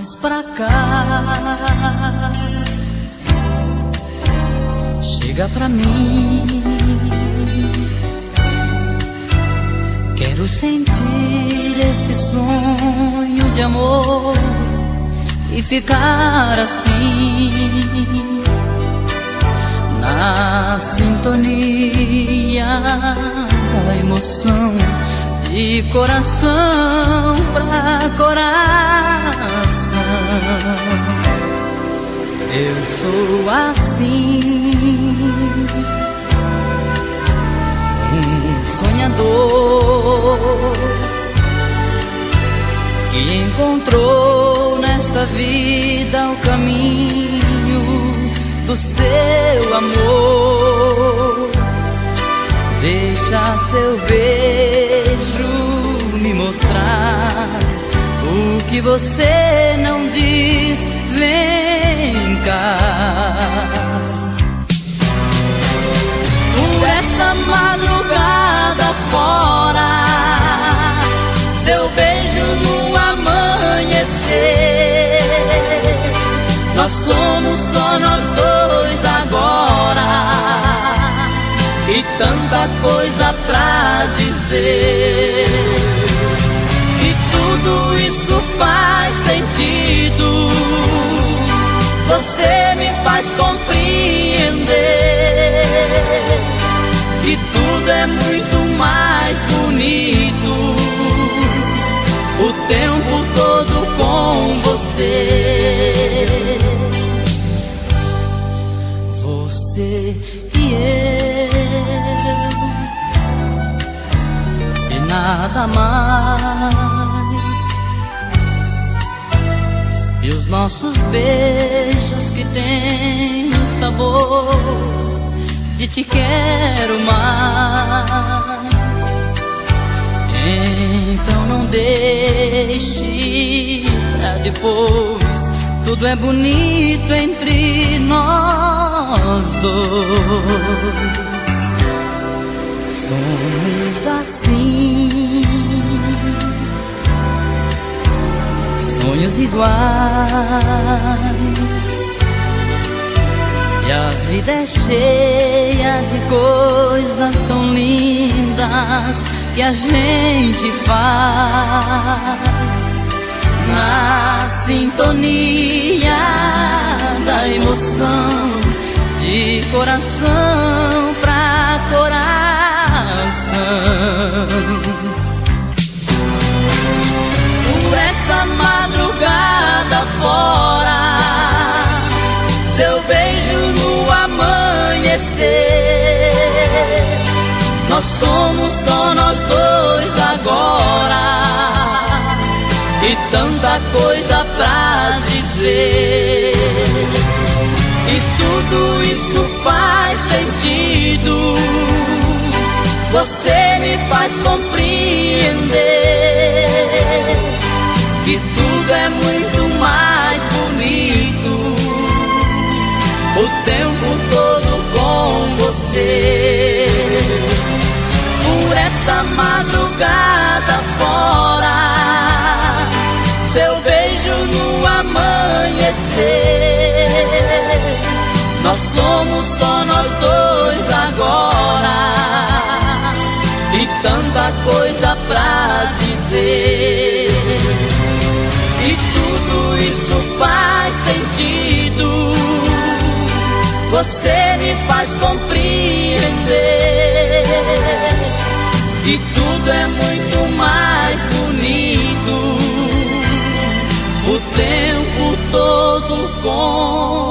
mais pra cá. Chega pra mim. Quero sentir esse sonho de amor e ficar assim na sintonia da emoção de coração sou assim, um sonhador que encontrou nesta vida o caminho do seu amor. Deixa seu beijo me mostrar o que você não diz. Vem cá. Tanta coisa pra dizer. E tudo isso faz sentido. Você me faz compreender que tudo é muito mais bonito. O tempo todo com você. Nada mais. E os nossos beijos que têm o sabor de te quero mais. Então não deixe pra depois. Tudo é bonito entre nós dois. Sonhos iguais. E a vida é cheia de coisas tão lindas que a gente faz na sintonia da emoção de coração pra coração. Nós somos só nós dois agora e tanta coisa pra dizer. E tudo isso faz sentido. Você me faz compreender que tudo é muito mais bonito. somos só nós dois agora. E tanta coisa pra dizer. E tudo isso faz sentido. Você me faz compreender. E tudo é muito mais bonito. O tempo todo com